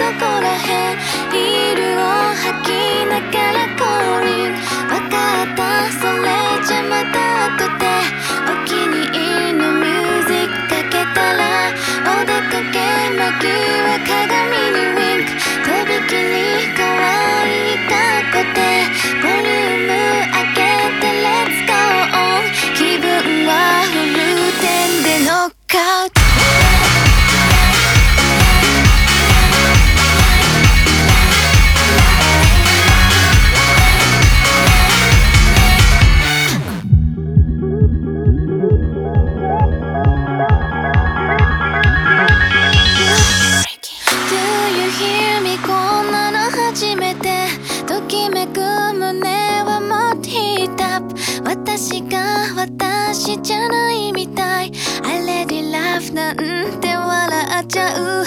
どこらへん？いるを吐きながら降臨。わかった。それじゃまた後でこんなの初めてときめく胸はもっとヒートアップ私が私じゃないみたい。I let it laugh なんて笑っちゃう。